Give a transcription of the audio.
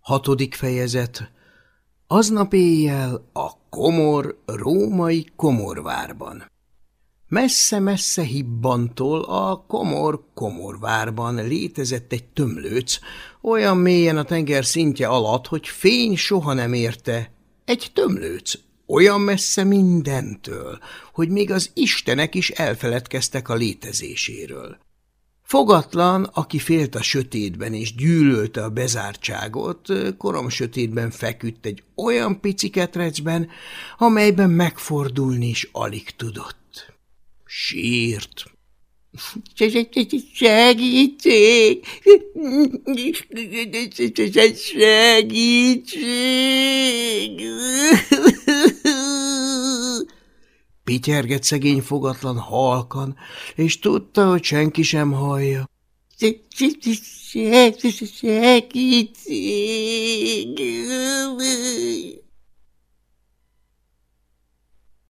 Hatodik fejezet Aznap éjjel a komor római komorvárban. Messze-messze hibbantól a komor komorvárban létezett egy tömlőc, olyan mélyen a tenger szintje alatt, hogy fény soha nem érte. Egy tömlőc, olyan messze mindentől, hogy még az istenek is elfeledkeztek a létezéséről. Fogatlan, aki félt a sötétben és gyűlölte a bezártságot, korom sötétben feküdt egy olyan pici ketrecben, amelyben megfordulni is alig tudott. Sírt. Segítség! Segítség! Pityerget szegény fogatlan halkan, és tudta, hogy senki sem hallja. Segítség!